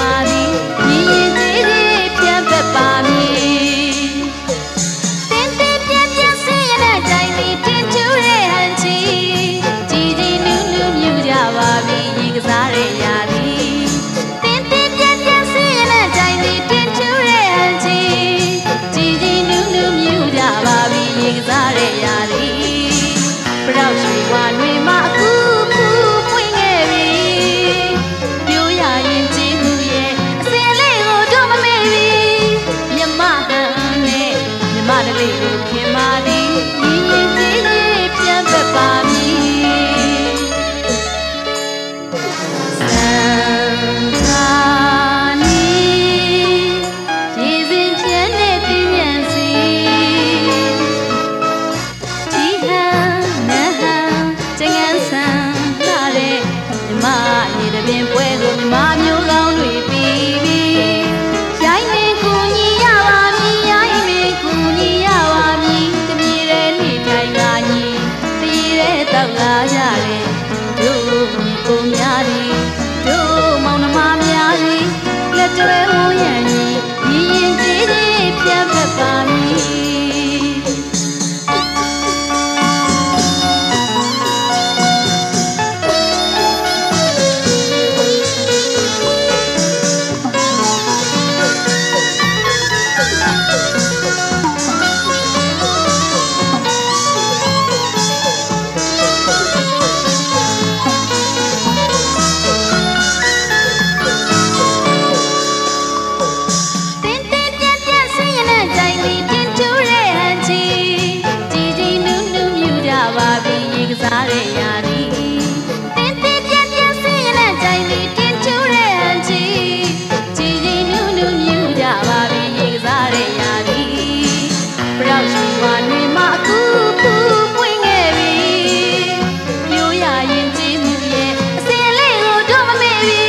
my me. 为无言。 စားတဲ့ရာဒီတင်းတင်းပြက်ပြက်ဆင်းရဲတဲ့ချိန်ဒီတင်းချူတဲ့အချီချီချီနူးနူးမြူကြပါပြီရေကစားတဲ့ရာဒီပရောက်ရှိဝါနေမှာအခုခုပွင့်ခဲ့ပြီပြိုရရင်ကြည်မှုရဲ့အစင်လေးကိုတော့မမေ့ပြီ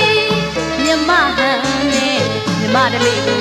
မြမဟန်နဲ့မြမတလေး